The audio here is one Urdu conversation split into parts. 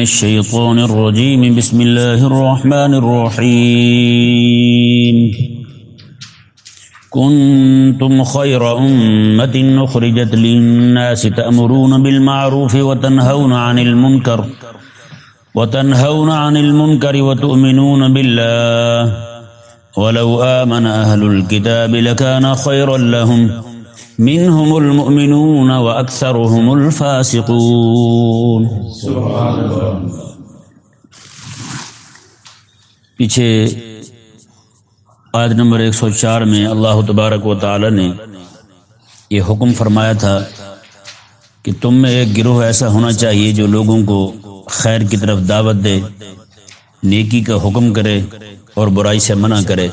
الشيطان الرجيم. بسم الله الرحمن الرحيم. كنتم خير أمة أخرجت للناس تأمرون بالمعروف وتنهون عن المنكر وتنهون عن المنكر وتؤمنون بالله. ولو آمن أهل الكتاب لكان خيرا لهم. منهم المؤمنون وأكثرهم الفاسقون. پیچھے آیت نمبر ایک سو چار میں اللہ تبارک و تعالی نے یہ حکم فرمایا تھا کہ تم میں ایک گروہ ایسا ہونا چاہیے جو لوگوں کو خیر کی طرف دعوت دے، نیکی کا حکم کرے اور برائی سے منع کرے۔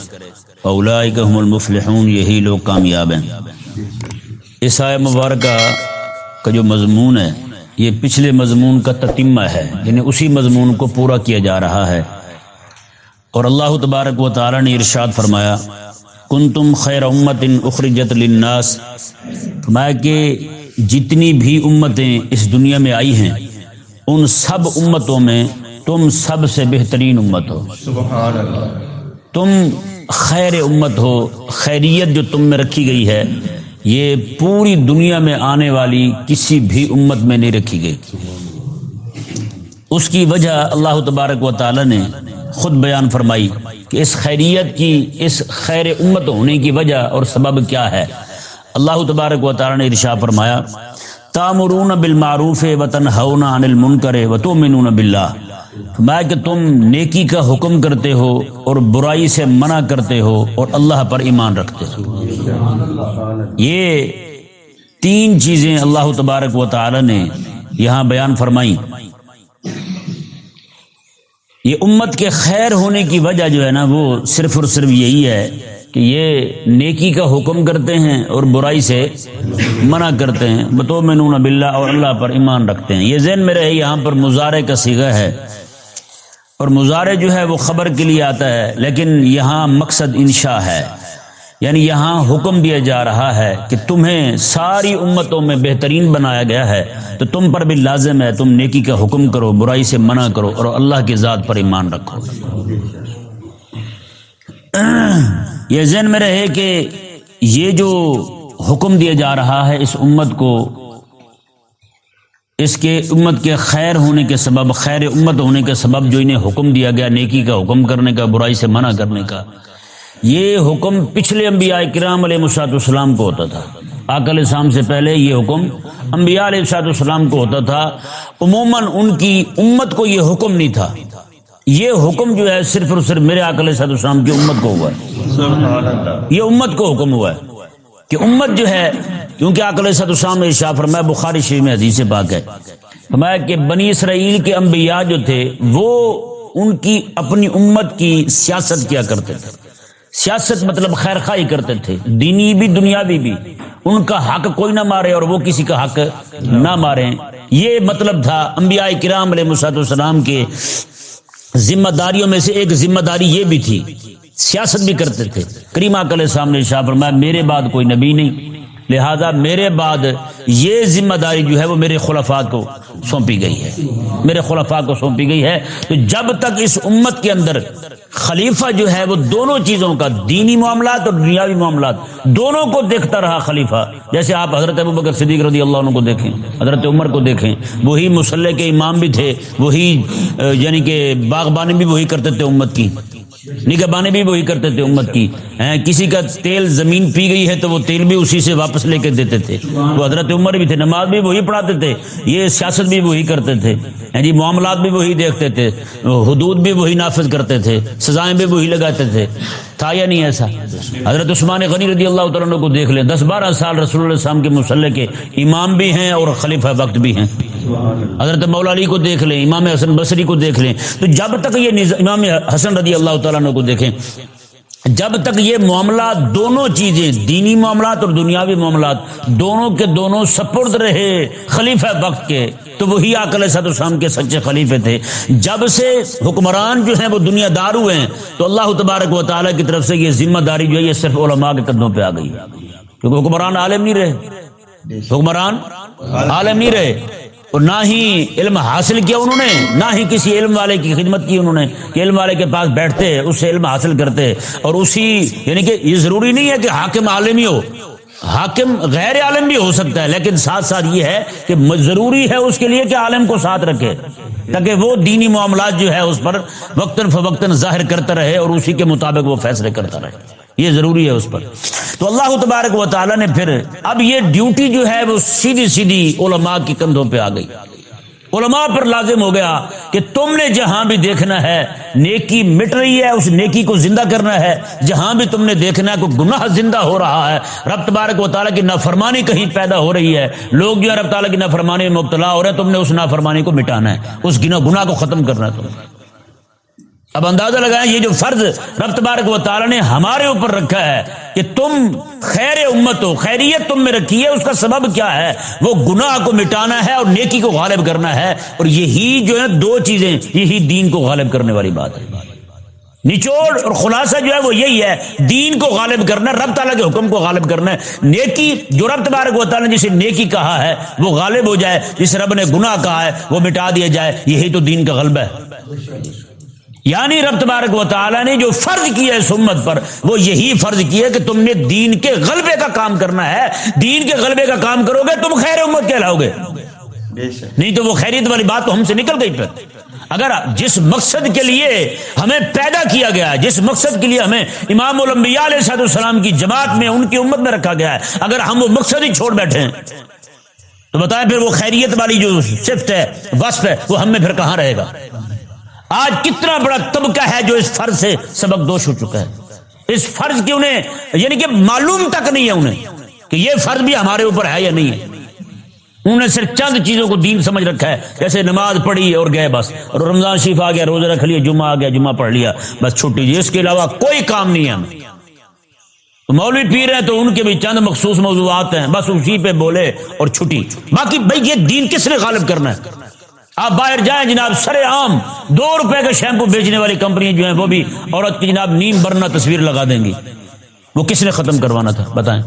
اولئک هم المفلحون، یہی لوگ کامیاب ہیں۔ آئے مبارکہ کا جو مضمون ہے یہ پچھلے مضمون کا تتمہ ہے یعنی اسی مضمون کو پورا کیا جا رہا ہے۔ اور اللہ تبارک و تعالی نے ارشاد فرمایا کن تم خیر امت اخرجت للناس فرمایا کہ جتنی بھی امتیں اس دنیا میں آئی ہیں ان سب امتوں میں تم سب سے بہترین امت ہو۔ تم خیر امت ہو خیریت جو تم میں رکھی گئی ہے یہ پوری دنیا میں آنے والی کسی بھی امت میں نہیں رکھی گئی۔ اس کی وجہ اللہ تبارک و تعالی نے خود بیان فرمائی کہ اس خیریت کی، اس خیر امت ہونے کی وجہ اور سبب کیا ہے۔ اللہ تبارک و تعالی نے ارشا فرمایا، تامرون بالمعروف وطن ہونا عن المنکر وتؤمنون باللہ۔ فرمایا کہ تم نیکی کا حکم کرتے ہو اور برائی سے منع کرتے ہو اور اللہ پر ایمان رکھتے ہو۔ یہ تین چیزیں اللہ تبارک و تعالی نے یہاں بیان فرمائی یہ امت کے خیر ہونے کی وجہ جو ہے نا وہ صرف اور صرف یہی ہے کہ یہ نیکی کا حکم کرتے ہیں اور برائی سے منع کرتے ہیں۔ بتو میں نون بلّہ اور اللہ پر ایمان رکھتے ہیں۔ یہ ذہن میں رہے یہاں پر مظاہرے کا سیگا ہے۔ اور مظاہرے جو ہے وہ خبر کے لیے آتا ہے، لیکن یہاں مقصد انشاء ہے۔ یعنی یہاں حکم دیا جا رہا ہے کہ تمہیں ساری امتوں میں بہترین بنایا گیا ہے۔ تو تم پر بھی لازم ہے، تم نیکی کا حکم کرو، برائی سے منع کرو اور اللہ کی ذات پر ایمان رکھو۔ یہ ذہن میں رہے کہ یہ جو حکم دیا جا رہا ہے اس امت کو اس کے امت کے خیر ہونے کے سبب خیر امت ہونے کے سبب جو انہیں حکم دیا گیا نیکی کا حکم کرنے کا برائی سے منع کرنے کا۔ یہ حکم پچھلے انبیاء کرام علیہ مساط السلام کو ہوتا تھا۔ آکل اسلام سے پہلے یہ حکم انبیاء علیہ مساط السلام کو ہوتا تھا۔ عموماً ان کی امت کو یہ حکم نہیں تھا۔ یہ حکم جو ہے صرف اور صرف میرے آکل صاحب السلام کی امت کو ہوا ہے۔ یہ امت کو حکم ہوا ہے۔ کہ امت جو ہے کیونکہ آکل صاحب السلام نے شاہ فرمایا، بخاری شریف میں حدیث پاک ہے۔ فرمایا کہ بنی اسرائیل کے انبیاء جو تھے، وہ ان کی اپنی امت کی سیاست کیا کرتے تھے۔ سیاست مطلب خیر خواہی کرتے تھے، دینی بھی، دنیاوی بھی۔ ان کا حق کوئی نہ مارے اور وہ کسی کا حق نہ مارے۔ یہ مطلب تھا انبیاء کرام علیہ مساط السلام کے ذمہ داریوں میں سے ایک ذمہ داری یہ بھی تھی۔ سیاست بھی کرتے تھے۔ کریمہ کل سامنے شاہ فرمایا، میرے بعد کوئی نبی نہیں۔ لہذا میرے بعد یہ ذمہ داری جو ہے وہ میرے خلفاء کو سونپی گئی ہے۔ میرے خلفاء کو سونپی گئی ہے تو جب تک اس امت کے اندر خلیفہ جو ہے وہ دونوں چیزوں کا دینی معاملات اور دنیاوی معاملات دونوں کو دیکھتا رہا خلیفہ، جیسے آپ حضرت ابو بکر صدیق رضی اللہ عنہ کو دیکھیں، حضرت عمر کو دیکھیں، وہی مسلح کے امام بھی تھے، وہی یعنی کہ باغبانی بھی وہی کرتے تھے امت کی۔ نگہبانی بھی وہی کرتے تھے امت کی کسی کا تیل زمین پی گئی ہے تو وہ تیل بھی اسی سے واپس لے کے دیتے تھے۔ وہ حضرت عمر بھی تھے، نماز بھی وہی پڑھاتے تھے، یہ سیاست بھی وہی کرتے تھے۔ جی معاملات بھی وہی دیکھتے تھے، حدود بھی وہی نافذ کرتے تھے، سزائیں بھی وہی لگاتے تھے۔ تھا یا نہیں ایسا؟ حضرت عثمان غنی رضی اللہ تعالیٰ کو دیکھ لیں، دس بارہ سال رسول اللہ السلام کے مسلح کے امام بھی ہیں اور خلیفہ وقت بھی ہیں۔ حضرت مولا علی کو دیکھ لیں، امام حسن بصری کو دیکھ لیں۔ تو جب تک یہ امام حسن رضی اللہ تعالیٰ عنہ کو دیکھیں۔ جب تک یہ معاملات دونوں چیزیں، دینی معاملات اور دنیاوی معاملات دونوں کے دونوں سپرد رہے خلیفہ وقت کے، تو وہی آکل صد السلام کے سچے خلیفے تھے۔ جب سے حکمران جو ہیں وہ دنیا دار ہوئے ہیں، تو اللہ تبارک و تعالیٰ کی طرف سے یہ ذمہ داری جو ہے یہ صرف علماء کے قدموں پہ آ گئی۔ کیونکہ حکمران عالم نہیں رہے۔ حکمران عالم نہیں رہے۔ اور نہ ہی علم حاصل کیا انہوں نے، نہ ہی کسی علم والے کی خدمت کی انہوں نے کہ علم والے کے پاس بیٹھتے، اس سے علم حاصل کرتے۔ اور اسی یعنی کہ یہ ضروری نہیں ہے کہ حاکم عالمی ہو۔ حاکم غیر عالم بھی ہو سکتا ہے، لیکن ساتھ ساتھ یہ ہے کہ ضروری ہے اس کے لیے کہ عالم کو ساتھ رکھے، تاکہ وہ دینی معاملات جو ہے اس پر وقتاً فوقتاً ظاہر کرتا رہے اور اسی کے مطابق وہ فیصلے کرتا رہے۔ یہ ضروری ہے اس پر۔ تو اللہ تبارک و تعالیٰ نے پھر اب یہ ڈیوٹی جو ہے وہ سیدھی سیدھی علماء کی کندھوں پہ آ گئی۔ علماء پر لازم ہو گیا کہ تم نے جہاں بھی دیکھنا ہے، نیکی مٹ رہی ہے، اس نیکی کو زندہ کرنا ہے۔ جہاں بھی تم نے دیکھنا ہے کوئی گناہ زندہ ہو رہا ہے، رب تبارک و تعالیٰ کی نافرمانی کہیں پیدا ہو رہی ہے۔ لوگ جو ہے رب تعالیٰ کی نافرمانی میں مبتلا ہو رہے ہیں، تم نے اس نافرمانی کو مٹانا ہے۔ اس گناہ کو ختم کرنا ہے تم اب اندازہ لگائیں یہ جو فرض رب تبارک و تعالیٰ نے ہمارے اوپر رکھا ہے کہ تم خیر امت ہو، خیریت تم میں رکھی ہے، اس کا سبب کیا ہے؟ وہ گناہ کو مٹانا ہے اور نیکی کو غالب کرنا ہے۔ اور یہی جو ہے دو چیزیں، یہی دین کو غالب کرنے والی بات ہے۔ نچوڑ اور خلاصہ جو ہے وہ یہی ہے، دین کو غالب کرنا، رب تعالیٰ کے حکم کو غالب کرنا۔ ہے نیکی جو رب تبارک و تعالیٰ نے جسے نیکی کہا ہے، وہ غالب ہو جائے جس رب نے گناہ کہا ہے، وہ مٹا دیا جائے۔ یہی تو دین کا غلبہ ہے۔ یعنی رب تبارک و تعالیٰ نے جو فرض کیا ہے سمت پر وہ یہی فرض کیا کہ تم نے دین کے غلبے کا کام کرنا ہے۔ دین کے غلبے کا کام کرو گے تم خیر امت کہلاؤ گے۔ نہیں تو وہ خیریت والی بات تو ہم سے نکل گئی پھر۔ اگر جس مقصد کے لیے ہمیں پیدا کیا گیا ہے جس مقصد کے لیے ہمیں امام الانبیاء علیہ صاحب السلام کی جماعت میں ان کی امت میں رکھا گیا ہے اگر ہم وہ مقصد ہی چھوڑ بیٹھے ہیں تو بتائیں پھر وہ خیریت والی جو صفت ہے وصف ہے وہ ہم میں پھر کہاں رہے گا؟ آج کتنا بڑا طبقہ ہے جو اس فرض سے سبق دوش ہو چکا ہے۔ اس فرض کی انہیں یعنی کہ معلوم تک نہیں ہے انہیں کہ یہ فرض بھی ہمارے اوپر ہے یا نہیں ہے۔ انہوں نے صرف چند چیزوں کو دین سمجھ رکھا ہے، جیسے نماز پڑھی اور گئے بس، اور رمضان شریف آ گیا، روزہ رکھ لیا، جمعہ آ گیا، جمعہ پڑھ لیا، بس چھٹی جی اس کے علاوہ کوئی کام نہیں ہے۔ ہمیں مولوی پیر ہیں تو ان کے بھی چند مخصوص موضوعات ہیں، بس اسی پہ بولے اور چھٹی۔ باقی بھائی یہ دین کس نے غالب کرنا ہے؟ آپ باہر جائیں جناب سر عام، دو روپے کا شیمپو بیچنے والی کمپنی جو ہیں وہ بھی عورت کی جناب نیم برنا تصویر لگا دیں گی۔ وہ کس نے ختم کروانا تھا؟ بتائیں۔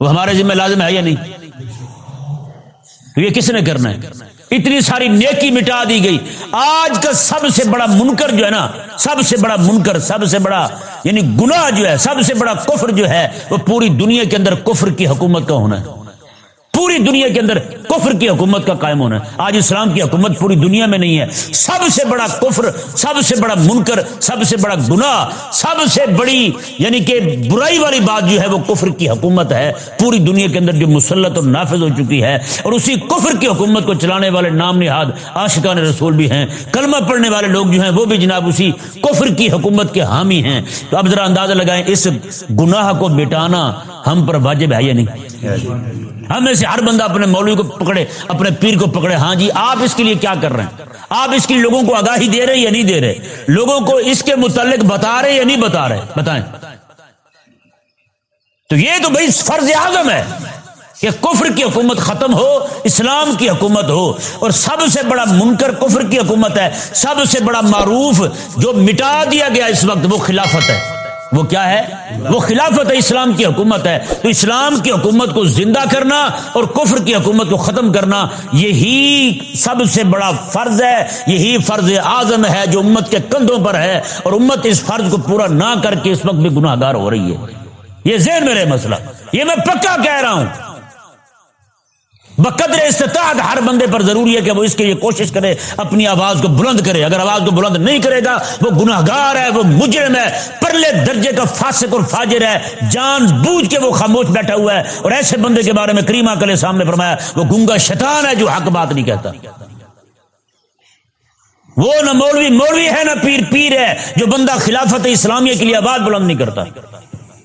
وہ ہمارے ذمہ لازم ہے یا نہیں؟ یہ کس نے کرنا ہے؟ اتنی ساری نیکی مٹا دی گئی۔ آج کا سب سے بڑا منکر جو ہے نا، سب سے بڑا منکر، سب سے بڑا یعنی گناہ جو ہے، سب سے بڑا کفر جو ہے، وہ پوری دنیا کے اندر کفر کی حکومت کا ہونا ہے۔ پوری دنیا کے اندر کفر کی حکومت کا قائم ہونا ہے۔ آج اسلام کی حکومت پوری دنیا میں نہیں ہے۔ سب سے بڑا کفر، سب سے بڑا منکر، سب سے بڑا گناہ، سب سے بڑی یعنی کہ برائی والی بات جو ہے وہ کفر کی حکومت ہے۔ پوری دنیا کے اندر جو مسلط اور نافذ ہو چکی ہے۔ اور اسی کفر کی حکومت کو چلانے والے نام نہاد آشقان رسول بھی ہیں۔ کلمہ پڑھنے والے لوگ جو ہیں وہ بھی جناب اسی کفر کی حکومت کے حامی ہیں۔ تو اب ذرا اندازہ لگائیں اس گناہ کو بٹانا ہم پر واجب ہے یا نہیں؟ ہمیں سے ہر بندہ اپنے مولوی کو پکڑے، اپنے پیر کو پکڑے۔ ہاں جی آپ اس کے لیے کیا کر رہے ہیں؟ آپ اس کے لیے لوگوں کو آگاہی دے رہے یا نہیں دے رہے؟ لوگوں کو اس کے متعلق بتا رہے یا نہیں بتا رہے؟ بتائیں۔ تو یہ تو بھائی فرض اعظم ہے کہ کفر کی حکومت ختم ہو، اسلام کی حکومت ہو، اور سب سے بڑا منکر کفر کی حکومت ہے، سب سے بڑا معروف جو مٹا دیا گیا اس وقت وہ خلافت ہے۔ وہ کیا ہے؟ وہ خلافت اسلام کی حکومت ہے۔ تو اسلام کی حکومت کو زندہ کرنا اور کفر کی حکومت کو ختم کرنا یہی سب سے بڑا فرض ہے۔ یہی فرض اعظم ہے جو امت کے کندھوں پر ہے۔ اور امت اس فرض کو پورا نہ کر کے اس وقت بھی گناہ گار ہو رہی ہے۔ یہ ذہن میں رہے مسئلہ۔ یہ میں پکا کہہ رہا ہوں۔ بقدر استطاعت ہر بندے پر ضروری ہے کہ وہ اس کے لیے کوشش کرے، اپنی آواز کو بلند کرے۔ اگر آواز کو بلند نہیں کرے گا، وہ گناہ گار ہے، وہ مجرم ہے، پرلے درجے کا فاسق اور فاجر ہے۔ جان بوجھ کے وہ خاموش بیٹھا ہوا ہے۔ اور ایسے بندے کے بارے میں کریمہ کلے سامنے فرمایا، وہ گنگا شیطان ہے جو حق بات نہیں کہتا۔ وہ نہ مولوی مولوی ہے نہ پیر پیر ہے جو بندہ خلافت اسلامیہ کے لیے آواز بلند نہیں کرتا۔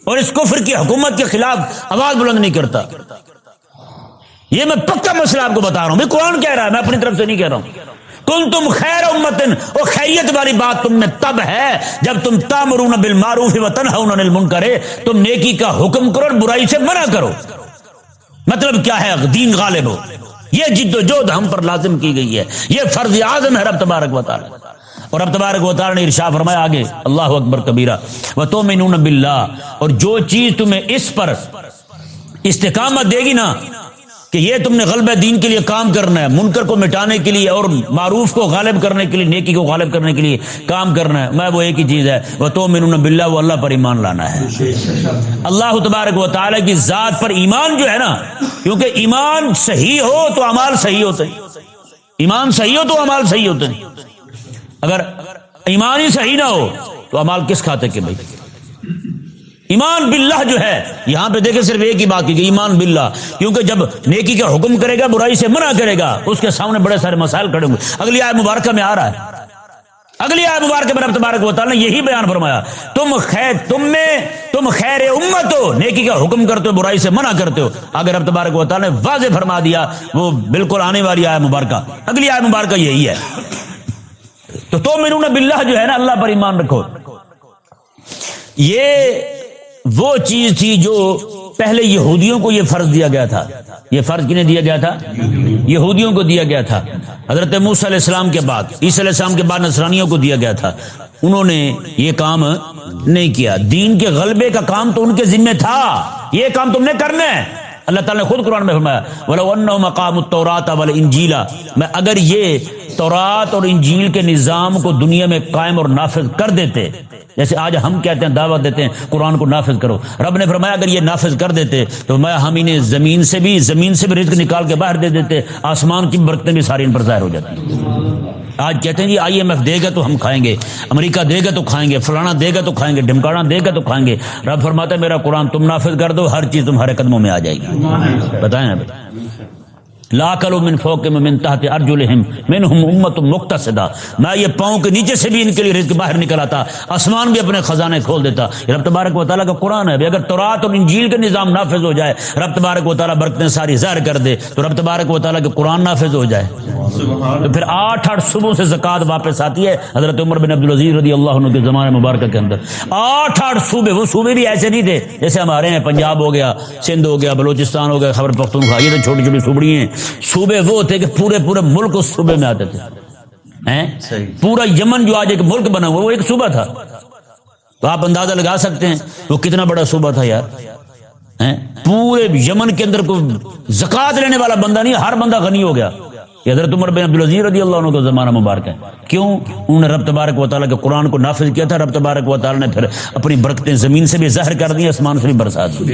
اور اس کفر کی حکومت کے خلاف آواز بلند نہیں کرتا۔ یہ میں پکا مسئلہ آپ کو بتا رہا ہوں۔ قرآن کہہ رہا ہے، میں اپنی طرف سے نہیں کہہ رہا ہوں۔ تم تم خیر امتن، اور خیریت والی بات تم میں تب ہے جب تم تامرون بالمعروف و تنہون عن تم نیکی کا حکم کرو اور برائی سے منع کرو۔ مطلب کیا ہے؟ دین غالب ہو۔ یہ جد و جہد ہم پر لازم کی گئی ہے۔ یہ فرض اعظم ہے رب تبارک و تعالی۔ اور رب تبارک و تعالی نے ارشاد فرمایا آگے، اللہ اکبر کبیرہ و تؤمنون باللہ۔ اور جو چیز تمہیں اس پر استقامت دے گی نا کہ یہ تم نے غلب دین کے لیے کام کرنا ہے، منکر کو مٹانے کے لیے اور معروف کو غالب کرنے کے لیے، نیکی کو غالب کرنے کے لیے کام کرنا ہے۔ میں وہ ایک ہی چیز ہے، وہ تو من بلّہ وہ اللہ پر ایمان لانا ہے۔ اللہ تبارک و تعالیٰ کی ذات پر ایمان جو ہے نا، کیونکہ ایمان صحیح ہو تو امال صحیح ہوتے ہیں۔ ایمان صحیح ہو تو امال صحیح ہوتے ہیں۔ اگر ایمان ہی صحیح نہ ہو تو امال کس کھاتے کے بھائی؟ ایمان باللہ جو ہے، یہاں پہ دیکھیں صرف ایک ہی بات کی ایمان باللہ، کیونکہ جب نیکی کا حکم کرے گا، برائی سے منع کرے گا، اس کے سامنے بڑے سارے مسائل کھڑے ہوں گے۔ اگلی آئے مبارکہ میں آ رہا ہے۔ اگلی آئے مبارکہ میں رب تبارک و تعالیٰ نے یہی بیان فرمایا، تم خیر، تم میں، تم خیر امت ہو، نیکی کا حکم کرتے ہو، برائی سے منع کرتے ہو۔ اگر رب تبارک و تعالیٰ نے واضح فرما دیا، وہ بالکل آنے والی آئے مبارکہ۔ اگلی آئے مبارکہ یہی ہے۔ تو تو میرون باللہ جو ہے نا، اللہ پر ایمان رکھو۔ یہ وہ چیز تھی جو پہلے یہودیوں کو یہ فرض دیا گیا تھا۔ یہ فرض کنہیں دیا گیا تھا؟ یہودیوں کو دیا گیا تھا۔ حضرت موس علیہ السلام کے بعد، عیسی علیہ السلام کے بعد نصرانیوں کو دیا گیا تھا۔ انہوں نے یہ کام نہیں کیا۔ دین کے غلبے کا کام تو ان کے ذمہ تھا۔ یہ کام تم نے کرنا ہے۔ اللہ تعالیٰ نے خود قرآن میں فرمایا مقام التورات انجیلا میں اگر یہ تورات اور انجیل کے نظام کو دنیا میں قائم اور نافذ کر دیتے جیسے آج ہم کہتے ہیں، دعوت دیتے ہیں، قرآن کو نافذ کرو۔ رب نے فرمایا، اگر یہ نافذ کر دیتے، تو میں ہم انہیں زمین سے بھی، زمین سے بھی رزق نکال کے باہر دے دیتے۔ آسمان کی برتنیں بھی ساری ان پر ظاہر ہو جاتی۔ آج کہتے ہیں جی آئی ایم ایف دے گا تو ہم کھائیں گے، امریکہ دے گا تو کھائیں گے، فلانا دے گا تو کھائیں گے ڈمکانا دے گا تو کھائیں گے۔ رب فرماتا ہے، میرا قرآن تم نافذ کر دو، ہر چیز تمہارے قدموں میں آ جائے گی۔ بتائیں نا بتائیں لاکل من فوق میں من تحت ارجلہم، منہم امت مقتصدہ۔ میں یہ پاؤں کے نیچے سے بھی ان کے لیے رزق باہر نکل آتا، آسمان بھی اپنے خزانے کھول دیتا۔ یہ رب تبارک و تعالیٰ کا قرآن ہے اگر تورات اور انجیل کا نظام نافذ ہو جائے، رب تبارک و تعالیٰ برکتیں ساری ظاہر کر دے، تو رب تبارک و تعالیٰ کے قرآن نافذ ہو جائے۔ تو پھر آٹھ آٹھ صبح سے زکات واپس آتی ہے حضرت عمر بن عبدالعزیز رضی اللہ عنہ کے زمانے مبارکہ کے اندر۔ آٹھ آٹھ صوبے وہ صوبے بھی ایسے نہیں تھے جیسے ہمارے ہیں پنجاب ہو گیا سندھ ہو گیا بلوچستان ہو گیا خبر پختونخوا یہ تو چھوٹی چھوٹی صوبڑی ہیں۔ صوبے وہ تھے کہ پورے پورے ملک اس صوبے میں آتے تھے۔ پورا یمن جو آج ایک ملک بنا ہوا وہ ایک صوبہ تھا۔ تو آپ اندازہ لگا سکتے ہیں وہ کتنا بڑا صوبہ تھا یار۔ پورے یمن کے اندر کوئی زکات لینے والا بندہ نہیں ہر بندہ غنی ہو گیا۔ یہ حضرت عمر بن عبدالعزیز رضی اللہ عنہ کا زمانہ مبارک ہے۔ کیوں؟ انہوں نے رب تبارک و تعالیٰ کے قرآن کو نافذ کیا تھا، رب تبارک و تعالیٰ نے پھر اپنی برکتیں زمین سے بھی ظاہر کر دی آسمان سے بھی برسات دی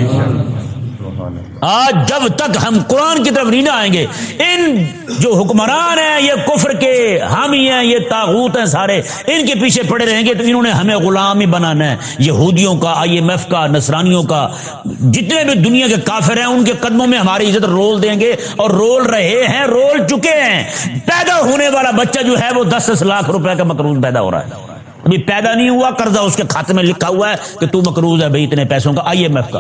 آج جب تک ہم قرآن کی طرف نہیں نہ آئیں گے، ان جو حکمران ہیں، یہ کفر کے حامی ہیں، یہ تاغوت ہیں سارے، ان کے پیچھے پڑے رہیں گے تو انہوں نے ہمیں غلام ہی بنانا ہے، یہودیوں کا، آئی ایم ایف کا، نصرانیوں کا۔ جتنے بھی دنیا کے کافر ہیں، ان کے قدموں میں ہماری عزت رول دیں گے اور رول رہے ہیں، رول چکے ہیں۔ پیدا ہونے والا بچہ جو ہے، وہ دس دس لاکھ روپے کا مقروض پیدا ہو رہا ہے۔ ابھی پیدا نہیں ہوا، قرضہ اس کے کھاتے میں لکھا ہوا ہے کہ تو مقروض ہے بھائی، اتنے پیسوں کا، آئی ایم ایف کا۔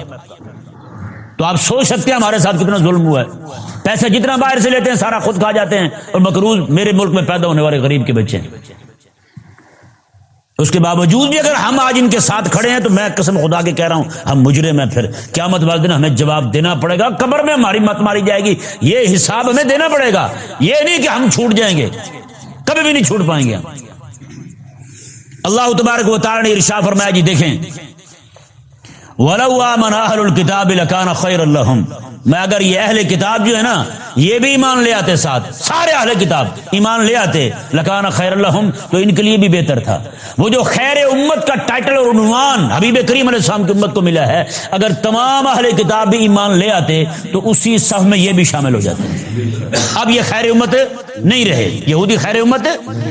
تو آپ سوچ سکتے ہیں ہمارے ساتھ کتنا ظلم ہوا ہے۔ پیسے جتنا باہر سے لیتے ہیں، سارا خود کھا جاتے ہیں اور مقروض میرے ملک میں پیدا ہونے والے غریب کے بچے ہیں۔ اس کے باوجود بھی اگر ہم آج ان کے ساتھ کھڑے ہیں تو میں قسم خدا کے کہہ رہا ہوں، ہم مجرے میں پھر۔ کیا مت والے دن ہمیں جواب دینا پڑے گا، قبر میں ہماری مت ماری جائے گی۔ یہ حساب ہمیں دینا پڑے گا۔ یہ نہیں کہ ہم چھوٹ جائیں گے۔ کبھی بھی نہیں چھوٹ پائیں گے اللہ تبارک و تعالی نے ارشا فرمایا جی دیکھیں من اہل الكتاب لکان خیر اللہم میں اگر یہ اہل کتاب جو ہے نا، یہ بھی ایمان لے آتے ساتھ، سارے اہل کتاب ایمان لے آتے لکان خیر الحم تو ان کے لیے بھی بہتر تھا۔ وہ جو خیر امت کا ٹائٹل اور عنوان حبیب کریم علیہ السلام کی امت کو ملا ہے، اگر تمام اہل کتاب بھی ایمان لے آتے، تو اسی صف میں یہ بھی شامل ہو جاتے۔ اب یہ خیر امت نہیں رہے، یہودی خیر امت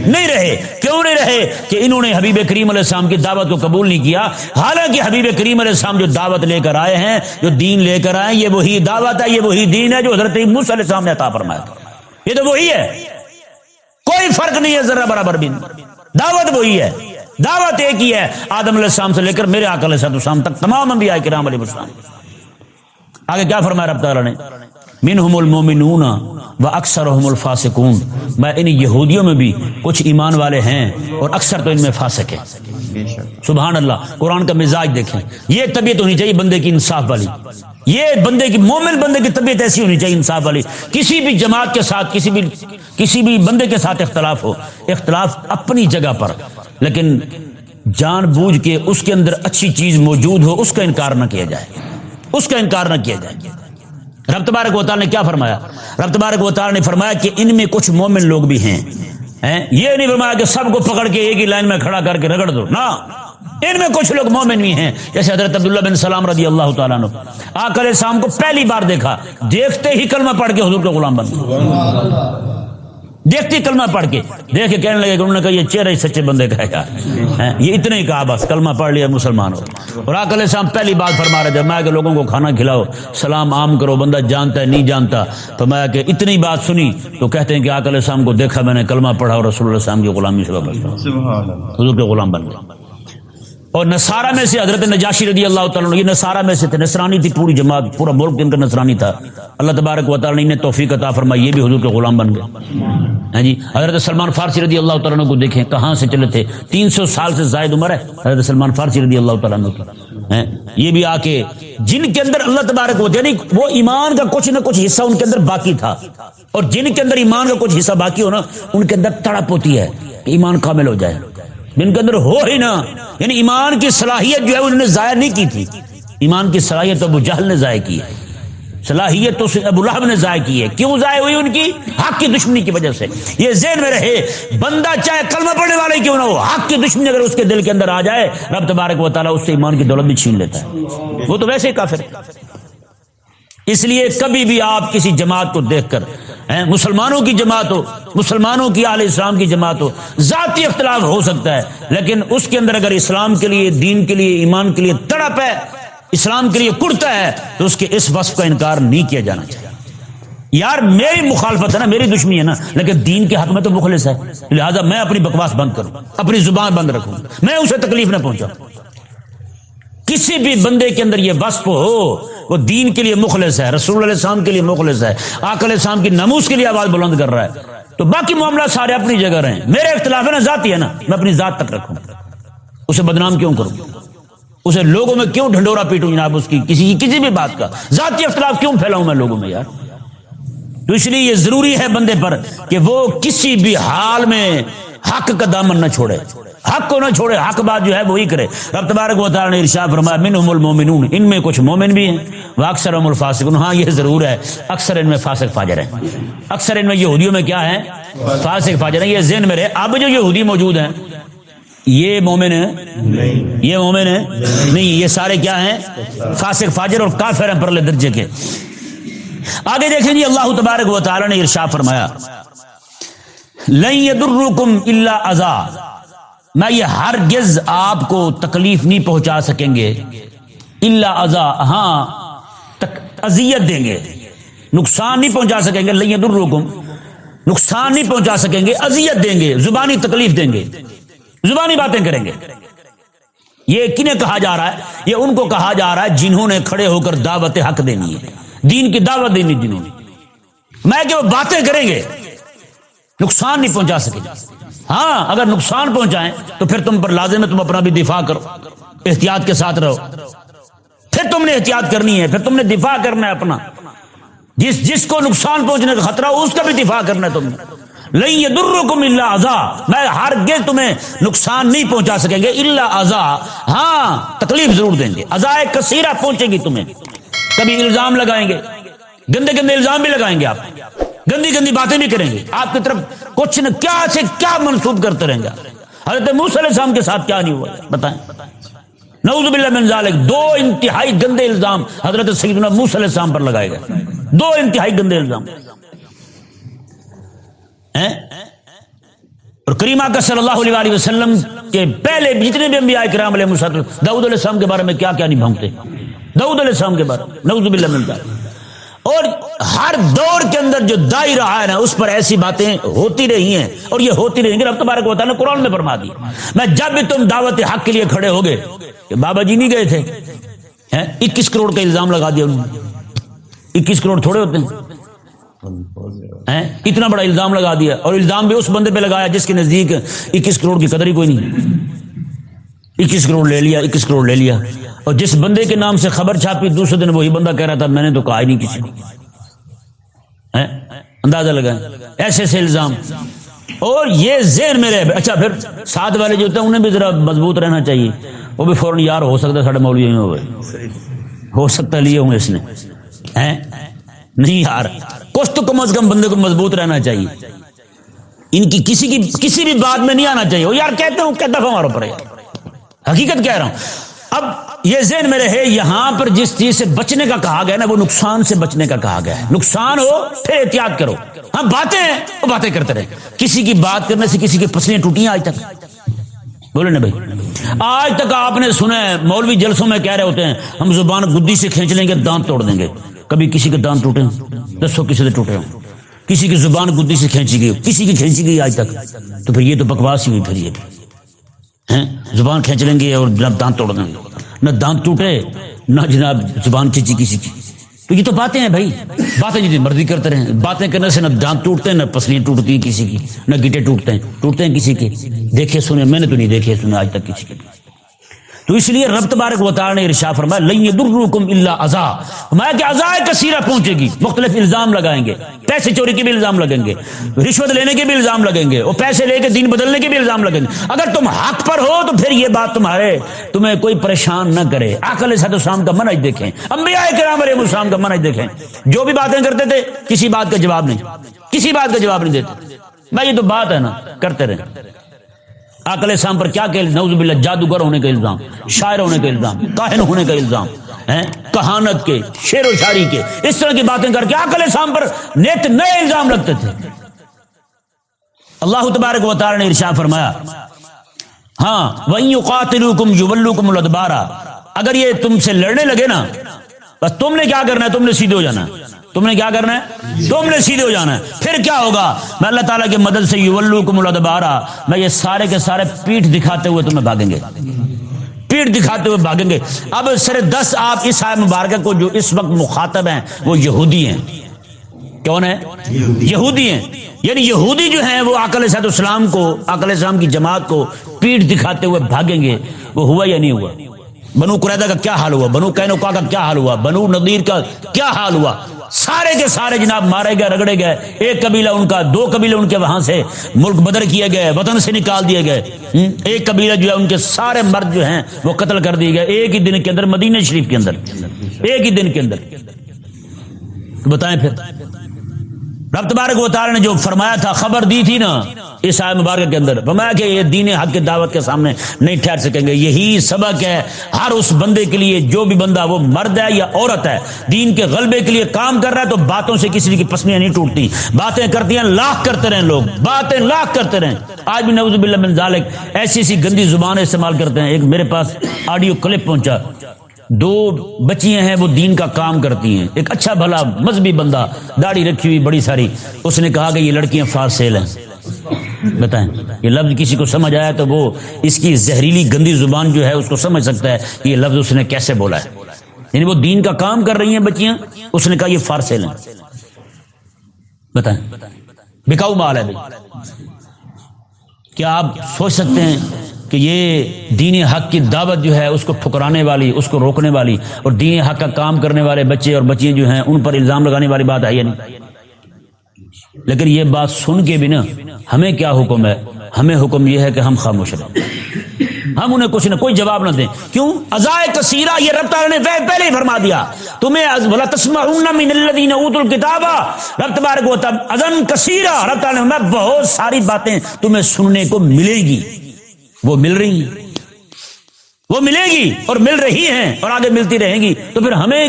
نہیں رہے۔ کیوں نہیں رہے؟ کہ انہوں نے حبیب کریم علیہ السلام کی دعوت کو قبول نہیں کیا۔ حالانکہ حبیب کریم علیہ السلام جو دعوت لے کر آئے ہیں، جو دین لے کر آئے یہ وہی دعوت ہے، یہ وہی دین ہے جو حضرت موسیٰ علیہ السلام نے عطا فرمایا تھا۔ یہ تو وہی ہے۔ کوئی فرق نہیں ہے ذرا برابر بھی۔ دعوت وہی ہے۔ دعوت ایک ہی ہے۔ آدم علیہ السلام سے لے کر میرے آکل السلام تک، تمام انبیاء کرام علیہ السلام۔ آگے کیا فرمایا رب تعالیٰ نے؟ منہم المومنون و اکثر الفاسقون۔ میں ان یہودیوں میں بھی کچھ ایمان والے ہیں اور اکثر تو ان میں فاسق ہیں۔ سبحان اللہ، قرآن کا مزاج دیکھیں۔ یہ طبیعت ہونی چاہیے بندے کی انصاف والی۔ یہ بندے کی مومن بندے کی طبیعت ایسی ہونی چاہیے انصاف والی۔ کسی بھی جماعت کے ساتھ، کسی بھی کسی بھی بندے کے ساتھ اختلاف ہو، اختلاف اپنی جگہ پر۔ لیکن جان بوجھ کے اس کے اندر اچھی چیز موجود ہو، اس کا انکار نہ کیا جائے۔ اس کا انکار نہ کیا جائے۔ رب تبارک و تعالیٰ نے کیا فرمایا؟ رب تبارک و تعالیٰ نے فرمایا کہ ان میں کچھ مومن لوگ بھی ہیں۔ یہ نہیں فرمایا کہ سب کو پکڑ کے ایک ہی لائن میں کھڑا کر کے رگڑ دو۔ نہ۔ ان میں کچھ لوگ مومن بھی ہیں۔ جیسے حضرت عبداللہ بن سلام رضی اللہ تعالیٰ نے آکل شام کو پہلی بار دیکھا۔ دیکھتے ہی کلمہ پڑھ کے حضور کے غلام بن گیا دیکھتی کلمہ پڑھ کے۔ دیکھ کے کہنے لگے کہ انہوں نے کہا یہ چہرہ ہی سچے بندے کا ہے یہ اتنے ہی کہا بس کلمہ پڑھ لیا مسلمان ہو۔ اور آکل شام پہلی بات فرما رہے تھے میں کہ لوگوں کو کھانا کھلاؤ سلام عام کرو بندہ جانتا ہے نہیں جانتا۔ تو میں کہ اتنی بات سنی تو کہتے ہیں کہ آکل شام کو دیکھا میں نے کلمہ پڑھا اور رسول اللہ السلام کی غلامی سے حضور کے غلام بن گیا اور نصارہ میں سے حضرت نجاشی رضی اللہ تعالیٰ یہ نصارہ میں سے تھے، نصرانی تھی پوری جماعت، پورا ملک ان کا نصرانی تھا۔ اللہ تبارک و تعالیٰ نے توفیق عطا فرمائی، یہ بھی حضور کے غلام بن گئے۔ ہاں جی حضرت سلمان فارسی رضی اللہ تعالیٰ کو دیکھیں، کہاں سے چلے تھے؟ تین سو سال سے زائد عمر ہے حضرت سلمان فارسی رضی اللہ تعالیٰ کی۔ ہاں، یہ بھی آ کے جن کے اندر اللہ تبارک و یعنی وہ ایمان کا کچھ نہ کچھ حصہ ان کے اندر باقی تھا۔ اور جن کے اندر ایمان کا کچھ حصہ باقی ہو نا ان کے اندر تڑپ ہوتی ہے کہ ایمان کامل ہو جائے۔ جن کے اندر ہو ہی نا۔ یعنی ایمان کی صلاحیت جو ہے انہوں نے ضائع نہیں کی تھی۔ ایمان کی صلاحیت ابو جہل نے ضائع کی ہے۔ صلاحیت تو ابو لہب نے ضائع کی ہے۔ کیوں ضائع ہوئی ان کی؟ حق کی دشمنی کی وجہ سے۔ یہ ذہن میں رہے، بندہ چاہے کلمہ پڑھنے والے کیوں نہ ہو، حق کی دشمنی اگر اس کے دل کے اندر آ جائے، رب تبارک و تعالیٰ اس سے ایمان کی دولت بھی چھین لیتا ہے۔ وہ تو ویسے ہی کافر اس لیے کبھی بھی آپ کسی جماعت کو دیکھ کر مسلمانوں کی جماعت ہو، مسلمانوں کی عال اسلام کی جماعت ہو، ذاتی اختلاف ہو سکتا ہے، لیکن اس کے اندر اگر اسلام کے لیے، دین کے لیے، ایمان کے لیے تڑپ ہے، اسلام کے لیے کرتا ہے، تو اس کے اس وصف کا انکار نہیں کیا جانا چاہیے۔ یار، میری مخالفت ہے نا، میری دشمنی ہے نا، لیکن دین کے حق میں تو مخلص ہے۔ لہذا میں اپنی بکواس بند کروں، اپنی زبان بند رکھوں، میں اسے تکلیف نہ پہنچا کسی بھی بندے کے اندر یہ وصف ہو وہ دین کے لیے مخلص ہے، رسول علیہ السلام کے لیے مخلص ہے آکل السلام کی نموز کے لیے آواز بلند کر رہا ہے۔ تو باقی معاملہ سارے اپنی جگہ رہے ہیں میرے اختلاف ہے نا، ذاتی ہے نا، میں اپنی ذات تک رکھوں۔ اسے بدنام کیوں کروں؟ اسے لوگوں میں کیوں ڈھنڈورا پیٹوں جناب اس کی کسی کسی بھی بات کا؟ ذاتی اختلاف کیوں پھیلاؤں میں لوگوں میں یار؟ تو اس لیے یہ ضروری ہے بندے پر کہ وہ کسی بھی حال میں حق کا دامن نہ چھوڑے۔ حق کو نہ چھوڑے، حق بات جو ہے وہی کرے۔ رب تبارک و تعالی نے ارشاد فرمایا منہم المومنون ان میں کچھ مومن بھی ہیں۔ وہ اکثر ام الفاسقون ہاں یہ ضرور ہے اکثر ان میں فاسق فاجر ہیں۔ اکثر ان میں یہودیوں میں کیا ہے فاسق فاجر ہیں۔ یہ ذہن میں رہے اب جو یہودی موجود ہیں یہ مومن ہے یہ مومن ہے نہیں۔ یہ سارے کیا ہیں؟ فاسق فاجر اور کافر ہیں پرلے درجے کے۔ آگے دیکھیں جی اللہ تبارک و تعالی نے ارشاد فرمایا لن يدركم الا اذى میں یہ ہر گز آپ کو تکلیف نہیں پہنچا سکیں گے۔ اللہ ازا ہاں اذیت دیں گے۔ نقصان نہیں پہنچا سکیں گے لئی درکم نقصان نہیں پہنچا سکیں گے، اذیت دیں گے، زبانی تکلیف دیں گے۔ زبانی باتیں کریں گے۔ یہ کنہیں کہا جا رہا ہے؟ یہ ان کو کہا جا رہا ہے جنہوں نے کھڑے ہو کر دعوت حق دینی ہے۔ دین کی دعوت دینی جنہوں نے۔ میں کہ وہ باتیں کریں گے۔ نقصان نہیں پہنچا سکے ہاں اگر نقصان پہنچائیں تو پھر تم پر لازم ہے تم اپنا بھی دفاع کرو۔ احتیاط کے ساتھ رہو۔ پھر تم نے احتیاط کرنی ہے، پھر تم نے دفاع کرنا ہے اپنا۔ جس جس کو نقصان پہنچنے کا خطرہ ہو اس کا بھی دفاع کرنا ہے تم نے۔ نہیں یہ در کو اللہ ازا میں ہر گے تمہیں نقصان نہیں پہنچا سکیں گے اللہ ازا ہاں تکلیف ضرور دیں گے۔ ازا کثیرہ پہنچے گی تمہیں۔ کبھی الزام لگائیں گے۔ گندے گندے الزام بھی لگائیں گے آپ۔ گندی گندی باتیں بھی کریں گے۔ آپ کی طرف کچھ نہ کیا سے کیا منسوخ کرتے رہیں گے۔ حضرت موسی علیہ السلام کے ساتھ کیا نہیں ہوا؟ بتائیں۔ نعوذ باللہ من ذالک، دو انتہائی گندے الزام حضرت سیدنا موسی علیہ السلام پر لگائے گئے۔ دو انتہائی گندے الزام۔ اور کریمہ کا صلی اللہ علیہ وسلم کے پہلے جتنے بھی انبیاء کرام علیہ مسلم داؤد علیہ السلام کے بارے میں کیا کیا نہیں بھونکتے داؤد علیہ السلام کے بارے میں۔ نعوذ باللہ من ذالک۔ اور ہر دور کے اندر جو دائی رہا ہے نا، اس پر ایسی باتیں ہوتی رہی ہیں۔ اور یہ ہوتی رہیں گی رب تبارک ہوتا ہے نا قرآن میں فرما دی۔ میں جب بھی تم دعوت حق کے لیے کھڑے ہو گئے کہ بابا جی نہیں گئے تھے اکیس کروڑ کا الزام لگا دیا انہوں نے۔ اکیس کروڑ تھوڑے ہوتے ہیں۔ اتنا بڑا الزام لگا دیا۔ اور الزام بھی اس بندے پہ لگایا جس کے نزدیک اکیس کروڑ کی قدر ہی کوئی نہیں۔ اکیس کروڑ لے لیا، اکیس کروڑ لے لیا۔ اور جس بندے کے نام سے خبر چھاپی دوسرے دن وہی بندہ کہہ رہا تھا، میں نے تو کہا ہی نہیں کسی کو۔ اندازہ لگائیں۔ ایسے ایسے الزام۔ اور یہ ذہن میں رہے اچھا پھر ساتھ والے جو ہوتے ہیں، انہیں بھی ذرا مضبوط رہنا چاہیے۔ وہ بھی فوراً یار ہو سکتا ہے، ساڑھے مولوی ہوئے ہو سکتا لیے ہوں اس نے۔ نہیں یار۔ کچھ تو کم از کم بندے کو مضبوط رہنا چاہیے۔ ان کی کسی کی، کسی بھی بات میں نہیں آنا چاہیے۔ وہ یار کہتے ہوں کیا دفعہ مارو پڑے۔ حقیقت کہہ رہا ہوں۔ اب یہ ذہن میں رہے، یہاں پر جس چیز سے بچنے کا کہا گیا نا، وہ نقصان سے بچنے کا کہا گیا ہے۔ نقصان ہو، پھر احتیاط کرو۔ ہاں باتیں ہیں، وہ باتیں کرتے رہے۔ کسی کی بات کرنے سے کسی کی پسلیاں ٹوٹی آج تک۔ بولے نا بھائی۔ آج تک آپ نے سنا ہے، مولوی جلسوں میں کہہ رہے ہوتے ہیں، ہم زبان گدی سے کھینچ لیں گے، دانت توڑ دیں گے۔ کبھی کسی کے دانت ٹوٹے دسو کسی سے ٹوٹے ہوں۔ کسی کی زبان گدی سے کھینچی گئی کسی کی کھینچی گئی آج تک۔ تو پھر یہ تو بکواس ہی ہوئی پھر یہ۔ زبان کھینچ لیں گے اور جناب دانت توڑ دیں گے۔ نہ دانت ٹوٹے، نہ جناب زبان کھینچی کسی کی۔ تو یہ تو باتیں ہیں بھائی۔ باتیں جتنی مرضی کرتے رہے باتیں کرنے سے نہ دانت ٹوٹتے ہیں نہ پسلیاں ٹوٹتی ہیں کسی کی، نہ گیٹے ٹوٹتے ہیں ٹوٹتے ہیں کسی کے۔ دیکھے سنے میں نے تو نہیں دیکھے سنے آج تک کسی کے۔ تو اس لیے رب تبارک وطار نے ارشا فرمایا لئی درکم اللہ ازا فرمایا کہ ازا کثیرہ پہنچے گی، مختلف الزام لگائیں گے، پیسے چوری کے بھی الزام لگیں گے، رشوت لینے کے بھی الزام لگیں گے اور پیسے لے کے دین بدلنے کے بھی الزام لگیں گے۔ اگر تم حق پر ہو تو پھر یہ بات تمہارے، تمہیں کوئی پریشان نہ کرے۔ آکل صد السلام کا منج دیکھیں، انبیاء کرام علیہ السلام کا منج دیکھیں۔ جو بھی باتیں کرتے تھے، کسی بات کا جواب نہیں، کسی بات کا جواب نہیں دیتے۔ بھائی، یہ تو بات ہے نا، کرتے رہے عقل اسلام پر کیا کہ نوز باللہ جادوگر ہونے کا الزام، شاعر ہونے کا الزام، کاہن ہونے کا الزام کہانت کے، شعر و شاعری کے، اس طرح کی باتیں کر کے عقل اسلام پر نیت نئے الزام رکھتے تھے۔ اللہ تبارک و تعالی نے ارشاد فرمایا ہاں وہیں قاتل کم یو اگر یہ تم سے لڑنے لگے نا، بس تم نے کیا کرنا ہے؟ تم نے سیدھے ہو جانا۔ ہے تم نے کیا کرنا ہے؟ تم نے سیدھے ہو جانا ہے۔ پھر کیا ہوگا؟ میں اللہ تعالیٰ کی مدد سے یولو کو ملادبارا میں یہ سارے کے سارے پیٹ دکھاتے ہوئے تمہیں بھاگیں گے۔ پیٹ دکھاتے ہوئے بھاگیں گے۔ اب سر دس آپ اس آئے مبارکہ کو جو اس وقت مخاطب ہیں، وہ یہودی ہیں۔ کون ہے یہودی ہیں۔ یعنی یہودی جو ہیں، وہ عقل صحت اسلام کو، عقل اسلام کی جماعت کو پیٹ دکھاتے ہوئے بھاگیں گے۔ وہ ہوا یا نہیں ہوا؟ بنو قریدہ کا کیا حال ہوا؟ بنو کینوکا کا کیا حال ہوا؟ بنو نذیر کا کیا حال ہوا؟ سارے کے سارے جناب مارے گئے، رگڑے گئے۔ ایک قبیلہ ان کا، دو قبیلے ان کے وہاں سے ملک بدر کیے گئے، وطن سے نکال دیے گئے۔ ایک قبیلہ جو ہے، ان کے سارے مرد جو ہیں، وہ قتل کر دیے گئے۔ ایک ہی دن کے اندر، مدینہ شریف کے اندر۔ ایک ہی دن کے اندر۔ بتائیں پھر۔ رب تبارک و تعالی نے جو فرمایا تھا، خبر دی تھی نا اس آئے مبارک کے اندر۔ فرمایا کہ یہ دین حق کی دعوت کے سامنے نہیں ٹھہر سکیں گے۔ یہی سبق ہے۔ ہر اس بندے کے لیے جو بھی بندہ، وہ مرد ہے یا عورت ہے، دین کے غلبے کے لیے کام کر رہا ہے تو باتوں سے کسی کی پسلیاں نہیں ٹوٹتی۔ باتیں کرتی ہیں، لاکھ کرتے رہیں لوگ۔ باتیں لاکھ کرتے رہیں۔ آج بھی نوز باللہ من ذالک ایسی ایسی گندی زبان استعمال کرتے ہیں۔ ایک میرے پاس آڈیو کلپ پہنچا۔ دو بچیاں ہیں، وہ دین کا کام کرتی ہیں۔ ایک اچھا بھلا مذہبی بندہ، داڑھی رکھی ہوئی بڑی ساری۔ اس نے کہا کہ یہ لڑکیاں فار سیل ہیں۔ بتائیں۔ یہ لفظ کسی کو سمجھ آیا تو وہ اس کی زہریلی گندی زبان جو ہے اس کو سمجھ سکتا ہے کہ یہ لفظ اس نے کیسے بولا ہے۔ یعنی وہ دین کا کام کر رہی ہیں بچیاں، اس نے کہا یہ فار ہیں بتائیں۔ بکاؤ مال ہے کیا آپ سوچ سکتے ہیں کہ یہ دین حق کی دعوت جو ہے اس کو ٹھکرانے والی، اس کو روکنے والی اور دین حق کا کام کرنے والے بچے اور بچیاں جو ہیں، ان پر الزام لگانے والی بات ہے نہیں؟ لیکن یہ بات سن کے بھی نا، ہمیں کیا حکم ہے؟ ہمیں حکم یہ ہے کہ ہم خاموش رہیں۔ ہم انہیں کچھ نہ کوئی جواب نہ دیں۔ کیوں؟ ازائے کثیرہ یہ رب تعالی نے پہلے ہی فرما دیا۔ تمہیں بلا تسمعون من الذین اوتوا الکتاب رب تبارک و تعالی اذن کثیرہ رب تعالی نے بہت ساری باتیں تمہیں سننے کو ملے گی۔ وہ مل رہی ہیں۔ وہ ملے گی اور مل رہی ہیں اور آگے ملتی رہیں گی۔ تو پھر ہمیں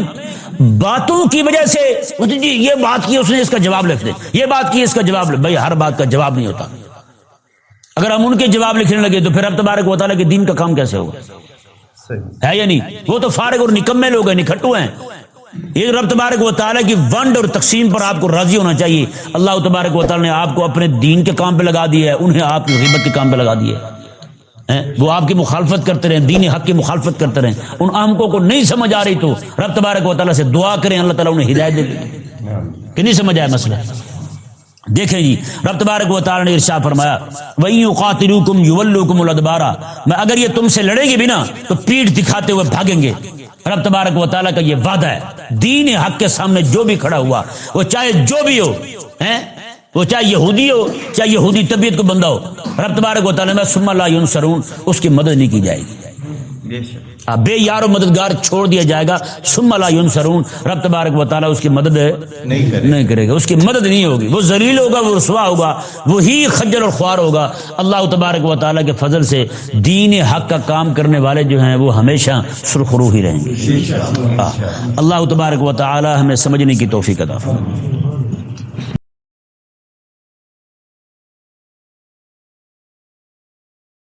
باتوں کی وجہ سے جی یہ بات کی، اس نے اس کا جواب لکھ دے۔ یہ بات کی، اس کا جواب بھائی، ہر بات کا جواب نہیں ہوتا۔ اگر ہم ان کے جواب لکھنے لگے تو پھر اب تبارک ہوتا کہ دین کا کام کیسے ہوگا؟ ہے یا نہیں؟ وہ تو فارغ اور نکمے لوگ ہیں نکھٹو ہیں۔ یہ رب تبارک و تعالیٰ کی ونڈ اور تقسیم پر آپ کو راضی ہونا چاہیے۔ اللہ تبارک و تعالیٰ نے آپ کو اپنے دین کے کام پہ لگا دیا ہے، انہیں آپ کی غیبت کے کام پہ لگا دیا ہے۔ وہ آپ کی مخالفت کرتے رہے دین حق کی مخالفت کرتے رہے ان آمکوں کو نہیں سمجھ آ رہی تو رب تبارک و تعالیٰ سے دعا کریں، اللہ تعالیٰ انہیں ہدایت دے کہ نہیں سمجھ آیا مسئلہ؟ دیکھیں جی رب تبارک و تعالیٰ نے ارشا فرمایا وہی قاتل کم یو کم میں اگر یہ تم سے لڑیں گے بھی نا، تو پیٹ دکھاتے ہوئے بھاگیں گے۔ رب تبارک و تعالیٰ کا یہ وعدہ ہے، دین حق کے سامنے جو بھی کھڑا ہوا، وہ چاہے جو بھی ہو وہ چاہے یہودی ہو چاہے یہودی طبیعت کو بندہ ہو رب تبارک و تعالیٰ سما اللہ سرون اس کی مدد نہیں کی جائے گی۔ بے یار و مددگار چھوڑ دیا جائے گا۔ ثم لا ینصرون رب تبارک و تعالی اس کی مدد نہیں کرے گا۔ اس کی مدد نہیں ہوگی۔ وہ ذلیل ہوگا وہ رسوا ہوگا وہی خجل اور خوار ہوگا۔ اللہ تبارک و تعالی کے فضل سے دین حق کا کام کرنے والے جو ہیں وہ ہمیشہ سرخرو ہی رہیں گے۔ اللہ تبارک و تعالی ہمیں سمجھنے کی توفیق عطا فرمائے۔